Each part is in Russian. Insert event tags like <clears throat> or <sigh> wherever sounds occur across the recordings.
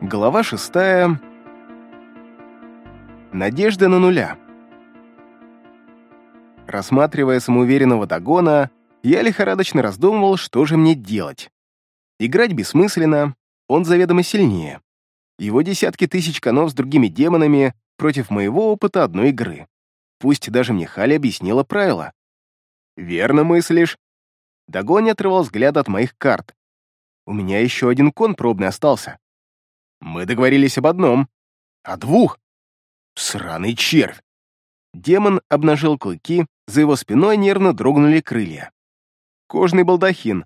Глава шестая. Надежда на нуля. Рассматривая самоуверенного Дагона, я лихорадочно раздумывал, что же мне делать. Играть бессмысленно, он заведомо сильнее. Его десятки тысяч конов с другими демонами против моего опыта одной игры. Пусть даже мне Хали объяснила правила. «Верно мыслишь». Дагон не отрывал взгляд от моих карт. «У меня еще один кон пробный остался. Мы договорились об одном. О двух. Сраный червь. Демон обнажил клыки, за его спиной нервно дрогнули крылья. Кожный балдахин.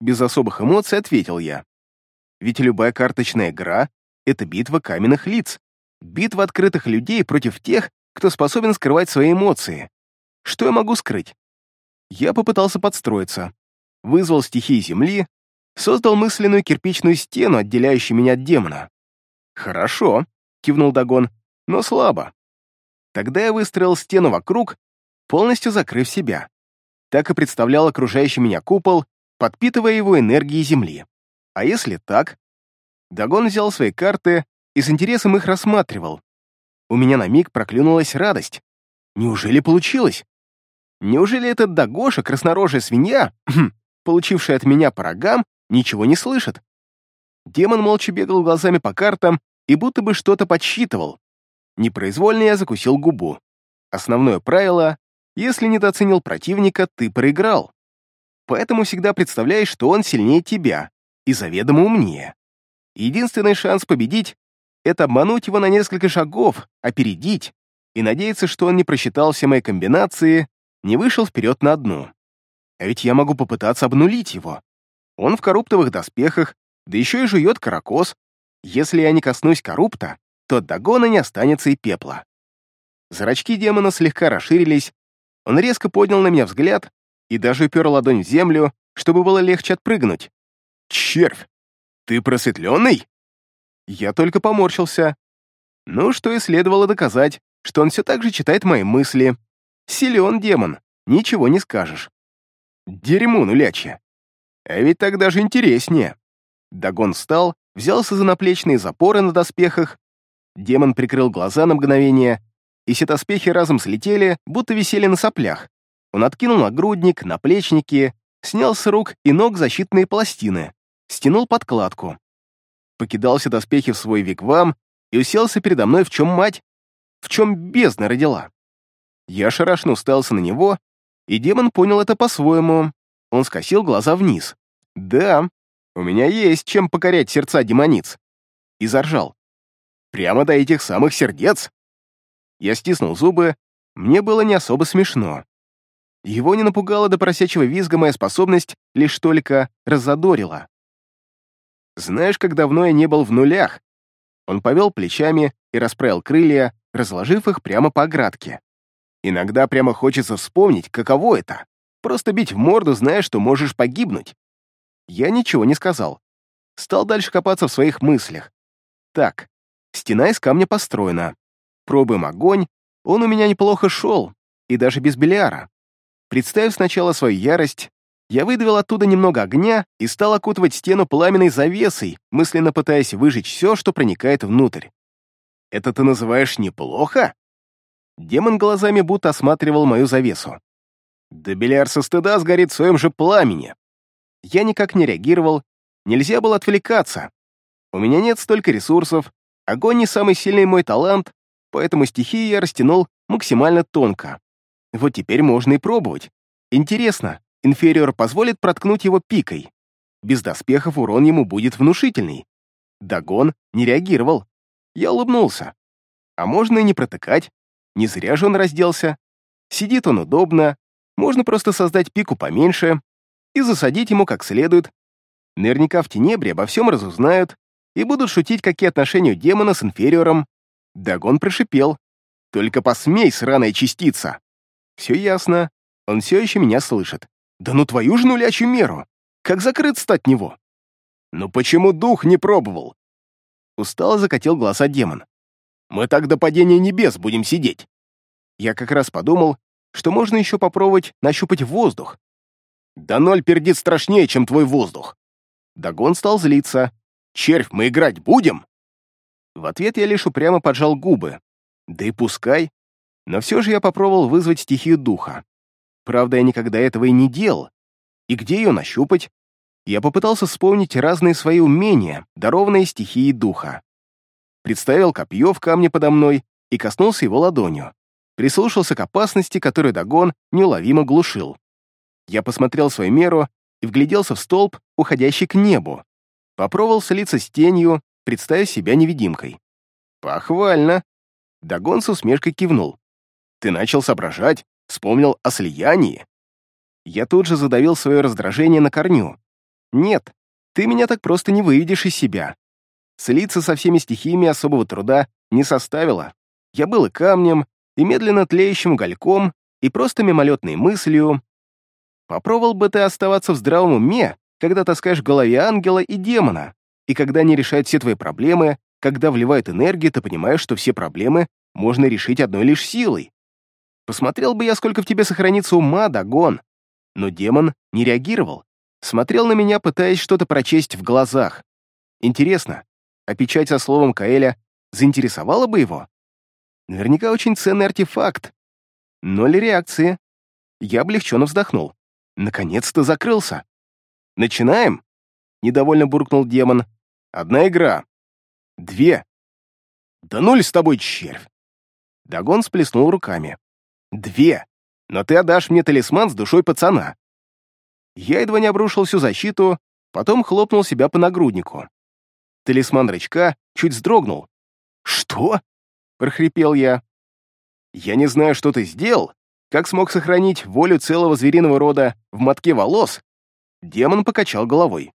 Без особых эмоций ответил я. Ведь любая карточная игра — это битва каменных лиц. Битва открытых людей против тех, кто способен скрывать свои эмоции. Что я могу скрыть? Я попытался подстроиться. Вызвал стихии земли, создал мысленную кирпичную стену, отделяющую меня от демона. «Хорошо», — кивнул Дагон, — «но слабо». Тогда я выстроил стену вокруг, полностью закрыв себя. Так и представлял окружающий меня купол, подпитывая его энергией Земли. А если так? Дагон взял свои карты и с интересом их рассматривал. У меня на миг проклюнулась радость. Неужели получилось? Неужели этот Дагоша, краснорожая свинья, <clears throat> получившая от меня по рогам, ничего не слышит. Демон молча бегал глазами по картам и будто бы что-то подсчитывал. Непроизвольно я закусил губу. Основное правило — если недооценил противника, ты проиграл. Поэтому всегда представляешь, что он сильнее тебя и заведомо умнее. Единственный шанс победить — это обмануть его на несколько шагов, опередить и надеяться, что он не просчитал все мои комбинации, не вышел вперед на одну. А ведь я могу попытаться обнулить его. Он в коруптовых доспехах, да еще и жует каракос. Если я не коснусь коррупта, то от догона не останется и пепла. Зрачки демона слегка расширились, он резко поднял на меня взгляд и даже упер ладонь в землю, чтобы было легче отпрыгнуть. «Червь! Ты просветленный?» Я только поморщился. Ну, что и следовало доказать, что он все так же читает мои мысли. Силен демон, ничего не скажешь. Дерьмо нулячье. А ведь так даже интереснее. Дагон встал, взялся за наплечные запоры на доспехах. Демон прикрыл глаза на мгновение, и все доспехи разом слетели, будто висели на соплях. Он откинул нагрудник, наплечники, снял с рук и ног защитные пластины, стянул подкладку. Покидал все доспехи в свой вигвам и уселся передо мной, в чем мать, в чем бездна родила. Я шарашно уставился на него, и демон понял это по-своему. Он скосил глаза вниз. «Да, у меня есть чем покорять сердца демониц». И заржал. «Прямо до этих самых сердец?» Я стиснул зубы, мне было не особо смешно. Его не напугала до просячего визга моя способность, лишь только разодорила. «Знаешь, как давно я не был в нулях?» Он повел плечами и расправил крылья, разложив их прямо по оградке. «Иногда прямо хочется вспомнить, каково это Просто бить в морду, зная, что можешь погибнуть. Я ничего не сказал. Стал дальше копаться в своих мыслях. Так, стена из камня построена. Пробуем огонь. Он у меня неплохо шел, и даже без бильяра. Представив сначала свою ярость, я выдавил оттуда немного огня и стал окутывать стену пламенной завесой, мысленно пытаясь выжечь все, что проникает внутрь. «Это ты называешь неплохо?» Демон глазами будто осматривал мою завесу. Да Беляр со стыда сгорит в своем же пламени. Я никак не реагировал, нельзя было отвлекаться. У меня нет столько ресурсов, огонь не самый сильный мой талант, поэтому стихии я растянул максимально тонко. Вот теперь можно и пробовать. Интересно, инфериор позволит проткнуть его пикой. Без доспехов урон ему будет внушительный. Дагон не реагировал. Я улыбнулся. А можно и не протыкать. Не зря же он разделся. Сидит он удобно, можно просто создать пику поменьше и засадить ему как следует. Наверняка в Тенебре обо всем разузнают и будут шутить, какие отношения у демона с инфериором. Дагон прошипел. «Только посмей, сраная частица!» «Все ясно. Он все еще меня слышит. Да ну твою же нулячью меру! Как закрыться от него?» «Ну почему дух не пробовал?» Устало закатил глаза демон. «Мы так до падения небес будем сидеть!» Я как раз подумал, что можно еще попробовать нащупать воздух. Да ноль пердит страшнее, чем твой воздух. Дагон стал злиться. «Червь, мы играть будем?» В ответ я лишь упрямо поджал губы. Да и пускай. Но все же я попробовал вызвать стихию духа. Правда, я никогда этого и не делал. И где ее нащупать? Я попытался вспомнить разные свои умения, дарованные стихией духа. Представил копье в камне подо мной и коснулся его ладонью. Прислушался к опасности, которую Дагон неуловимо глушил. Я посмотрел свою меру и вгляделся в столб, уходящий к небу. Попробовал слиться с тенью, представив себя невидимкой. «Похвально!» Дагон с усмешкой кивнул. «Ты начал соображать, вспомнил о слиянии?» Я тут же задавил свое раздражение на корню. «Нет, ты меня так просто не выведешь из себя. Слиться со всеми стихиями особого труда не составило. Я был и камнем, и медленно тлеющим угольком, и просто мимолетной мыслью. Попробовал бы ты оставаться в здравом уме, когда таскаешь в голове ангела и демона, и когда они решают все твои проблемы, когда вливают энергию, ты понимаешь, что все проблемы можно решить одной лишь силой. Посмотрел бы я, сколько в тебе сохранится ума, догон. Но демон не реагировал. Смотрел на меня, пытаясь что-то прочесть в глазах. Интересно, а печать со словом Каэля заинтересовала бы его? Наверняка очень ценный артефакт. Ноль реакции. Я облегченно вздохнул. Наконец-то закрылся. «Начинаем?» — недовольно буркнул демон. «Одна игра. Две. Да ноль с тобой, червь!» Дагон сплеснул руками. «Две. Но ты отдашь мне талисман с душой пацана». Я едва не обрушил всю защиту, потом хлопнул себя по нагруднику. Талисман рычка чуть вздрогнул. «Что?» — прохрипел я. «Я не знаю, что ты сделал, как смог сохранить волю целого звериного рода в мотке волос?» Демон покачал головой.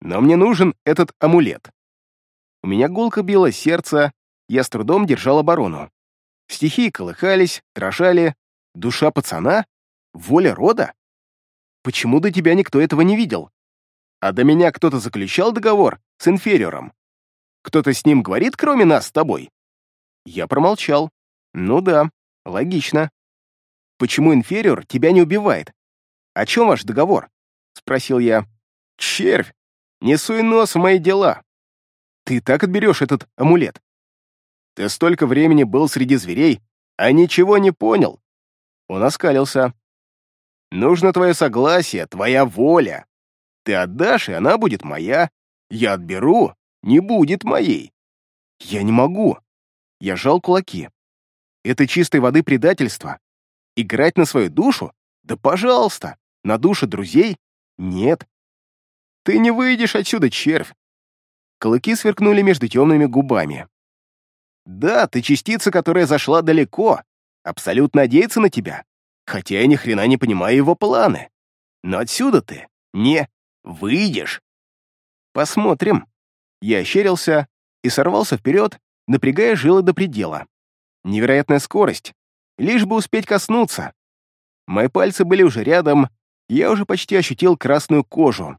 «Но мне нужен этот амулет». У меня гулко било сердце, я с трудом держал оборону. Стихии колыхались, дрожали. Душа пацана? Воля рода? Почему до тебя никто этого не видел? А до меня кто-то заключал договор с инфериором? Кто-то с ним говорит, кроме нас с тобой?» Я промолчал. «Ну да, логично. Почему инфериор тебя не убивает? О чем ваш договор?» Спросил я. «Червь, не суй нос в мои дела. Ты так отберешь этот амулет. Ты столько времени был среди зверей, а ничего не понял». Он оскалился. «Нужно твое согласие, твоя воля. Ты отдашь, и она будет моя. Я отберу, не будет моей. Я не могу. Я жал кулаки. Это чистой воды предательство. Играть на свою душу? Да пожалуйста. На душу друзей? Нет. Ты не выйдешь отсюда, червь. Клыки сверкнули между темными губами. Да, ты частица, которая зашла далеко. Абсолютно надеется на тебя. Хотя я ни хрена не понимаю его планы. Но отсюда ты не выйдешь. Посмотрим. Я ощерился и сорвался вперед, напрягая жилы до предела. Невероятная скорость, лишь бы успеть коснуться. Мои пальцы были уже рядом, я уже почти ощутил красную кожу,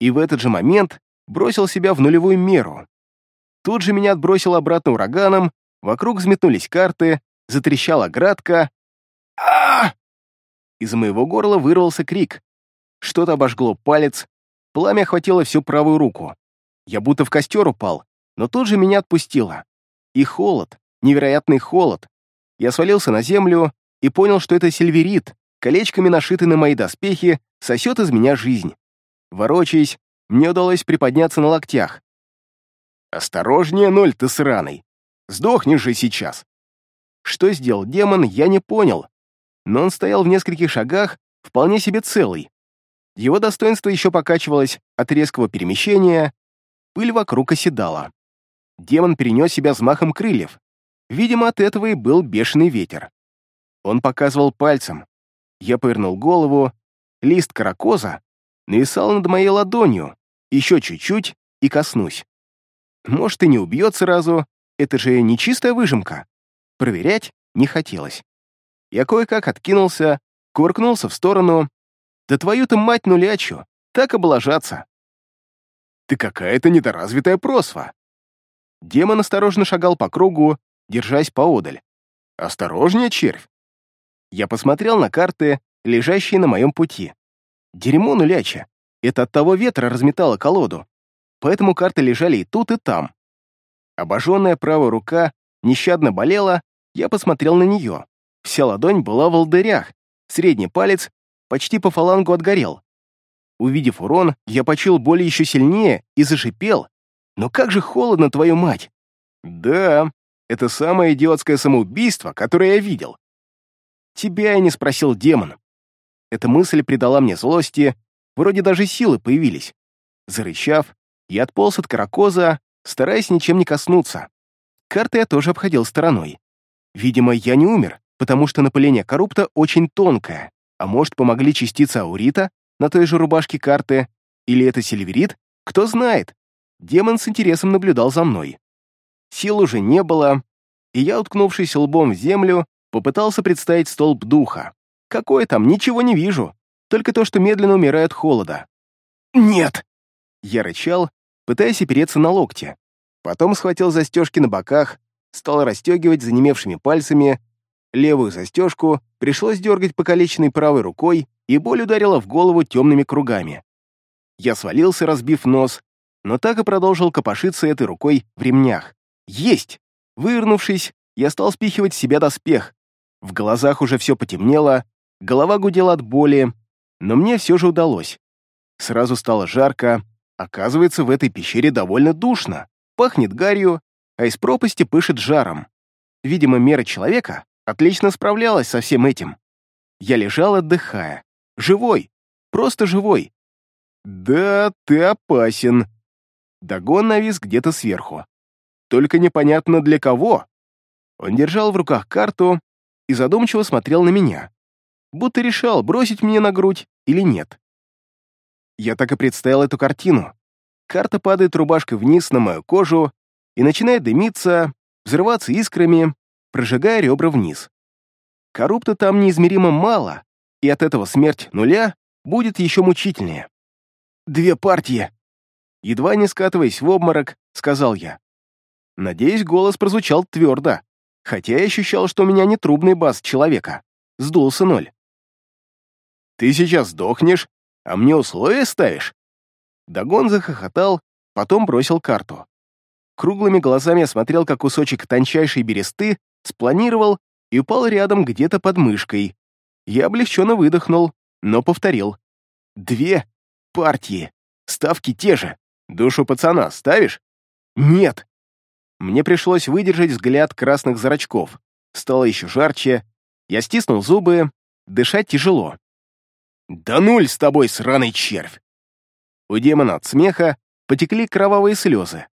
и в этот же момент бросил себя в нулевую меру. Тут же меня отбросило обратно ураганом, вокруг взметнулись карты, затрещала градка. а Из моего горла вырвался крик. Что-то обожгло палец, пламя охватило всю правую руку. Я будто в костер упал, но тут же меня отпустило. И холод, невероятный холод. Я свалился на землю и понял, что это сильверит, колечками нашитый на мои доспехи, сосет из меня жизнь. Ворочаясь, мне удалось приподняться на локтях. «Осторожнее, ноль, ты сраный! Сдохнешь же сейчас!» Что сделал демон, я не понял, но он стоял в нескольких шагах, вполне себе целый. Его достоинство еще покачивалось от резкого перемещения, пыль вокруг оседала. Демон перенес себя взмахом крыльев. Видимо, от этого и был бешеный ветер. Он показывал пальцем. Я повернул голову. Лист каракоза нависал над моей ладонью. Еще чуть-чуть и коснусь. Может, и не убьет сразу. Это же не чистая выжимка. Проверять не хотелось. Я кое-как откинулся, кувыркнулся в сторону. Да твою-то мать нулячу, так облажаться. Ты какая-то недоразвитая просва. Демон осторожно шагал по кругу, держась поодаль. «Осторожнее, червь!» Я посмотрел на карты, лежащие на моем пути. Дерьмо нуляча. Это от того ветра разметало колоду. Поэтому карты лежали и тут, и там. Обожженная правая рука нещадно болела, я посмотрел на нее. Вся ладонь была в волдырях, средний палец почти по фалангу отгорел. Увидев урон, я почил боль еще сильнее и зашипел. «Но как же холодно, твою мать!» «Да, это самое идиотское самоубийство, которое я видел». «Тебя я не спросил, демон». Эта мысль придала мне злости, вроде даже силы появились. Зарычав, я отполз от каракоза, стараясь ничем не коснуться. Карты я тоже обходил стороной. Видимо, я не умер, потому что напыление коррупта очень тонкое, а может, помогли частицы аурита на той же рубашке карты, или это сильверит, кто знает. Демон с интересом наблюдал за мной. Сил уже не было, и я, уткнувшись лбом в землю, попытался представить столб духа. Какой там, ничего не вижу, только то, что медленно умирает от холода. «Нет!» Я рычал, пытаясь опереться на локте. Потом схватил застежки на боках, стал расстегивать занемевшими пальцами. Левую застежку пришлось дергать покалеченной правой рукой, и боль ударила в голову темными кругами. Я свалился, разбив нос, но так и продолжил копошиться этой рукой в ремнях. Есть! Вывернувшись, я стал спихивать с себя доспех. В глазах уже все потемнело, голова гудела от боли, но мне все же удалось. Сразу стало жарко, оказывается, в этой пещере довольно душно, пахнет гарью, а из пропасти пышет жаром. Видимо, мера человека отлично справлялась со всем этим. Я лежал, отдыхая. Живой. Просто живой. Да, ты опасен. Дагон навис где-то сверху. Только непонятно для кого. Он держал в руках карту и задумчиво смотрел на меня. Будто решал, бросить мне на грудь или нет. Я так и представил эту картину. Карта падает рубашкой вниз на мою кожу и начинает дымиться, взрываться искрами, прожигая ребра вниз. Коррупта там неизмеримо мало, и от этого смерть нуля будет еще мучительнее. «Две партии!» Едва не скатываясь в обморок, сказал я. Надеюсь, голос прозвучал твердо, хотя я ощущал, что у меня не трубный бас человека. Сдулся ноль. «Ты сейчас сдохнешь, а мне условия ставишь?» Дагон захохотал, потом бросил карту. Круглыми глазами осмотрел, как кусочек тончайшей бересты спланировал и упал рядом где-то под мышкой. Я облегченно выдохнул, но повторил. «Две партии. Ставки те же. Душу пацана ставишь?» «Нет». Мне пришлось выдержать взгляд красных зрачков. Стало еще жарче. Я стиснул зубы. Дышать тяжело. «Да нуль с тобой, сраный червь!» У демона от смеха потекли кровавые слезы.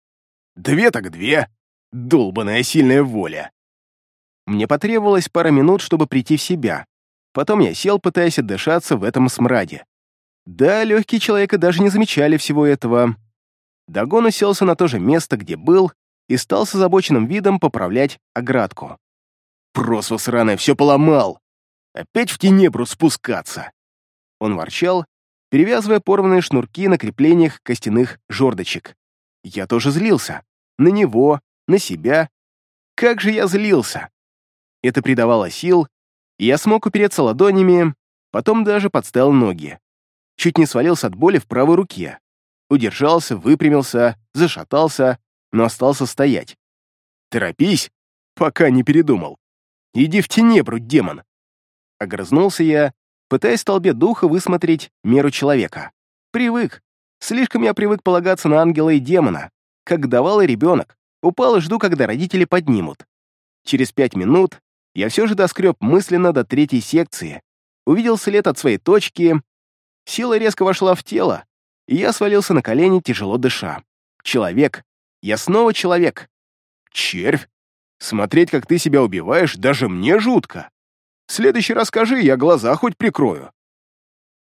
«Две так две! Долбаная сильная воля!» Мне потребовалось пара минут, чтобы прийти в себя. Потом я сел, пытаясь отдышаться в этом смраде. Да, легкие человека даже не замечали всего этого. Дагон уселся на то же место, где был, и стал с озабоченным видом поправлять оградку. «Просва сраная, все поломал! Опять в тенебру спускаться!» Он ворчал, перевязывая порванные шнурки на креплениях костяных жердочек. Я тоже злился. На него, на себя. Как же я злился! Это придавало сил, и я смог упереться ладонями, потом даже подставил ноги. Чуть не свалился от боли в правой руке. Удержался, выпрямился, зашатался, но остался стоять. «Торопись, пока не передумал. Иди в тенебру, демон!» Огрызнулся я, пытаясь в столбе духа высмотреть меру человека. Привык. Слишком я привык полагаться на ангела и демона, как давал ребенок. Упал и жду, когда родители поднимут. Через пять минут я все же доскреб мысленно до третьей секции, увидел след от своей точки, сила резко вошла в тело, и я свалился на колени, тяжело дыша. Человек. Я снова человек. Червь. Смотреть, как ты себя убиваешь, даже мне жутко. В следующий раз скажи, я глаза хоть прикрою.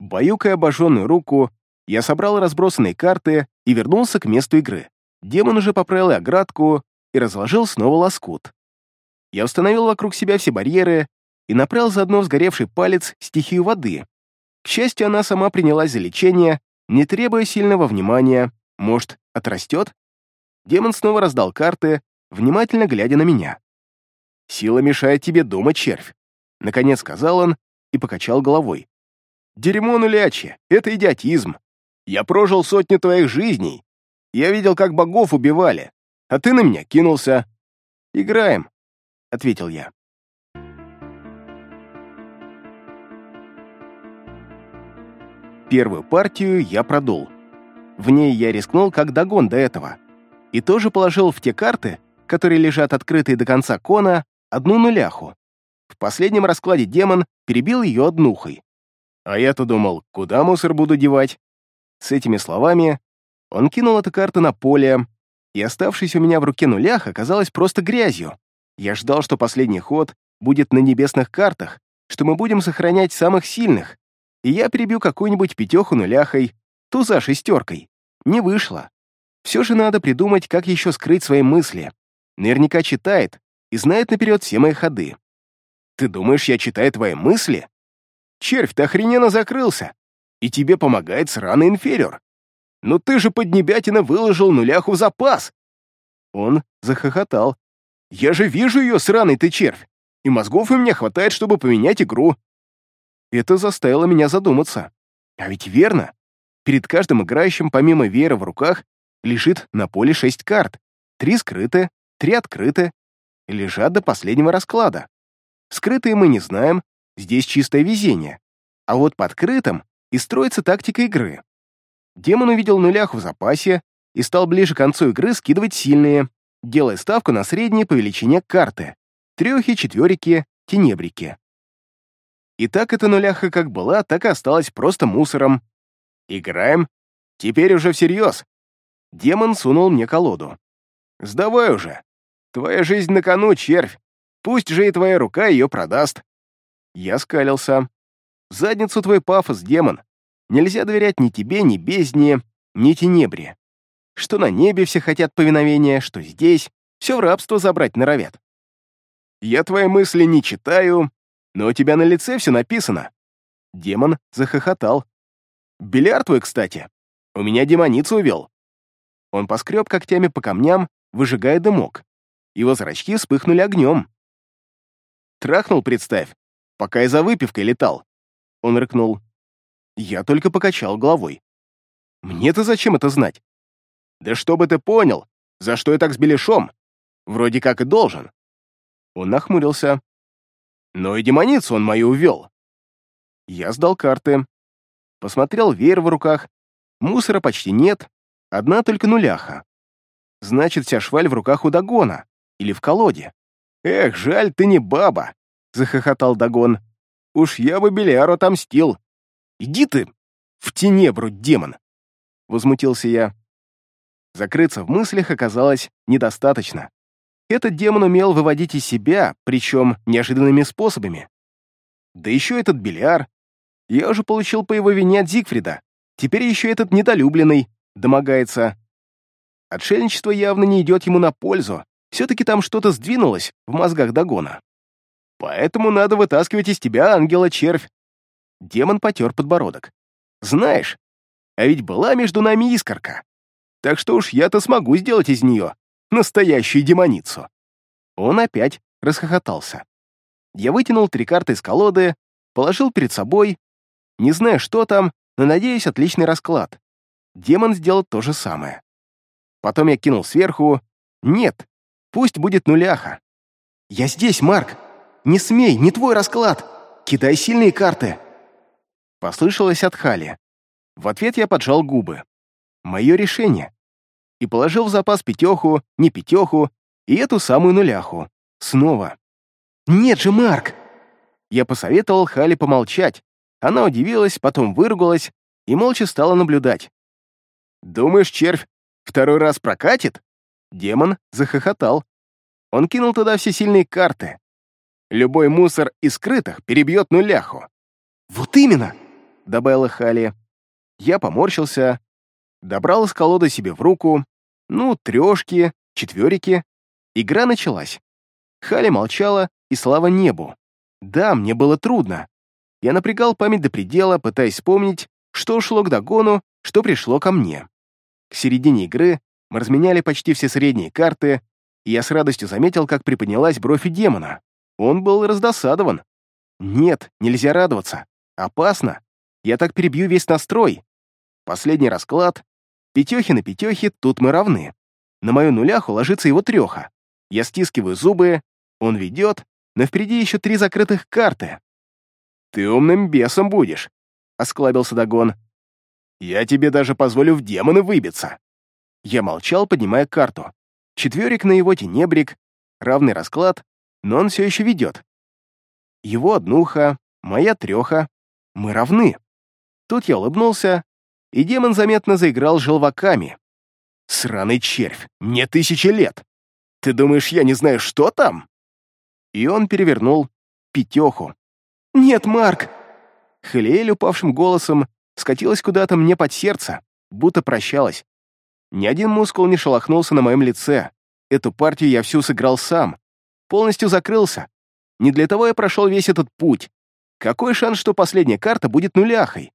Баюкая обожженную руку, я собрал разбросанные карты и вернулся к месту игры. Демон уже поправил оградку и разложил снова лоскут. Я установил вокруг себя все барьеры и направил заодно сгоревший палец стихию воды. К счастью, она сама принялась за лечение, не требуя сильного внимания. Может, отрастет? Демон снова раздал карты, внимательно глядя на меня. «Сила мешает тебе думать, червь», — наконец сказал он и покачал головой. «Дерьмо нулячье, это идиотизм. Я прожил сотни твоих жизней. Я видел, как богов убивали, а ты на меня кинулся. Играем, — ответил я. Первую партию я продул. В ней я рискнул как догон до этого. И тоже положил в те карты, которые лежат открытые до конца кона, одну нуляху. В последнем раскладе демон перебил ее однухой. А я-то думал, куда мусор буду девать? С этими словами он кинул эту карту на поле, и оставшаяся у меня в руке нулях оказалась просто грязью. Я ждал, что последний ход будет на небесных картах, что мы будем сохранять самых сильных, и я перебью какую-нибудь пятеху нуляхой, туза шестеркой. Не вышло. Все же надо придумать, как еще скрыть свои мысли. Наверняка читает и знает наперед все мои ходы. Ты думаешь, я читаю твои мысли? Червь, ты охрененно закрылся, и тебе помогает сраный инфериор. Но ты же поднебятина выложил нуляху в запас. Он захохотал. Я же вижу ее, сраный ты червь, и мозгов у меня хватает, чтобы поменять игру. Это заставило меня задуматься. А ведь верно. Перед каждым играющим, помимо веера в руках, лежит на поле шесть карт. Три скрыты, три открыты. Лежат до последнего расклада. Скрытые мы не знаем, здесь чистое везение. А вот под крытым и строится тактика игры. Демон увидел нулях в запасе и стал ближе к концу игры скидывать сильные, делая ставку на средние по величине карты. Трехи, четверики, тенебрики. И так эта нуляха как была, так и осталась просто мусором. Играем. Теперь уже всерьез. Демон сунул мне колоду. Сдавай уже. Твоя жизнь на кону, червь. Пусть же и твоя рука ее продаст. Я скалился. задницу твой пафос, демон. Нельзя доверять ни тебе, ни бездне, ни тенебре. Что на небе все хотят повиновения, что здесь, все в рабство забрать норовят. Я твои мысли не читаю, но у тебя на лице все написано. Демон захохотал. Бильярд твой, кстати. У меня демоницу увел. Он поскреб когтями по камням, выжигая дымок. Его зрачки вспыхнули огнем. Трахнул, представь, пока я за выпивкой летал. Он рыкнул. Я только покачал головой. Мне-то зачем это знать? Да чтобы ты понял, за что я так с беляшом. Вроде как и должен. Он нахмурился. Но и демоницу он мою увел. Я сдал карты. Посмотрел веер в руках. Мусора почти нет, одна только нуляха. Значит, вся шваль в руках у Дагона или в колоде. «Эх, жаль, ты не баба!» — захохотал Дагон. «Уж я бы Белиару отомстил. Иди ты в тенебру, демон!» — возмутился я. Закрыться в мыслях оказалось недостаточно. Этот демон умел выводить из себя, причем неожиданными способами. Да еще этот Белиар. Я уже получил по его вине от Зигфрида. Теперь еще этот недолюбленный домогается. Отшельничество явно не идет ему на пользу. Все-таки там что-то сдвинулось в мозгах Дагона. Поэтому надо вытаскивать из тебя ангела-червь. Демон потер подбородок. Знаешь, а ведь была между нами искорка. Так что уж я-то смогу сделать из нее настоящую демоницу. Он опять расхохотался. Я вытянул три карты из колоды, положил перед собой, не зная, что там, но надеюсь, отличный расклад. Демон сделал то же самое. Потом я кинул сверху «Нет, пусть будет нуляха». «Я здесь, Марк! Не смей, не твой расклад! Кидай сильные карты!» Послышалось от Хали. В ответ я поджал губы. Мое решение и положил в запас пятеху, не пятеху и эту самую нуляху. Снова. «Нет же, Марк!» Я посоветовал Хали помолчать. Она удивилась, потом выругалась и молча стала наблюдать. «Думаешь, червь второй раз прокатит?» Демон захохотал. Он кинул туда все сильные карты. Любой мусор из скрытых перебьет нуляху. «Вот именно!» — добавила Хали. Я поморщился, добрал из колоды себе в руку, ну, трешки, четверики. Игра началась. Хали молчала, и слава небу. Да, мне было трудно. Я напрягал память до предела, пытаясь вспомнить, что ушло к догону, что пришло ко мне. К середине игры мы разменяли почти все средние карты, и я с радостью заметил, как приподнялась бровь демона. Он был раздосадован. Нет, нельзя радоваться. Опасно. Я так перебью весь настрой. Последний расклад, Пятехи на пятехи, тут мы равны. На мою нуляху ложится его треха. Я стискиваю зубы, он ведет, но впереди еще три закрытых карты. «Ты умным бесом будешь», — осклабился Дагон. «Я тебе даже позволю в демоны выбиться». Я молчал, поднимая карту. Четверик на его тенебрик, равный расклад, но он все еще ведет. Его однуха, моя треха, мы равны. Тут я улыбнулся, и демон заметно заиграл желваками. «Сраный червь, мне тысячи лет! Ты думаешь, я не знаю, что там?» И он перевернул пятеху. «Нет, Марк!» Хелиэль упавшим голосом скатилась куда-то мне под сердце, будто прощалась. Ни один мускул не шелохнулся на моем лице. Эту партию я всю сыграл сам. Полностью закрылся. Не для того я прошел весь этот путь. Какой шанс, что последняя карта будет нуляхой?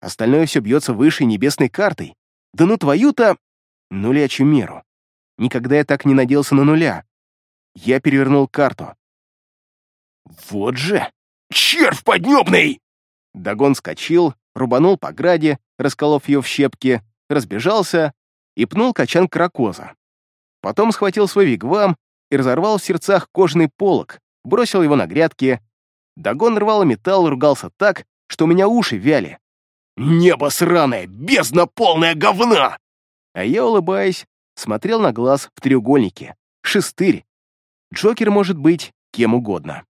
Остальное все бьется выше небесной картой. Да ну твою-то... Нулячью меру. Никогда я так не надеялся на нуля. Я перевернул карту. «Вот же! Червь поднебный!» Дагон скочил, рубанул по граде, расколов ее в щепки, разбежался и пнул качан кракоза. Потом схватил свой вигвам и разорвал в сердцах кожаный полог, бросил его на грядки. Дагон рвал металл ругался так, что у меня уши вяли. «Небо сраное! Бездна полная говна!» А я, улыбаясь, смотрел на глаз в треугольнике. Шестырь. Джокер может быть кем угодно.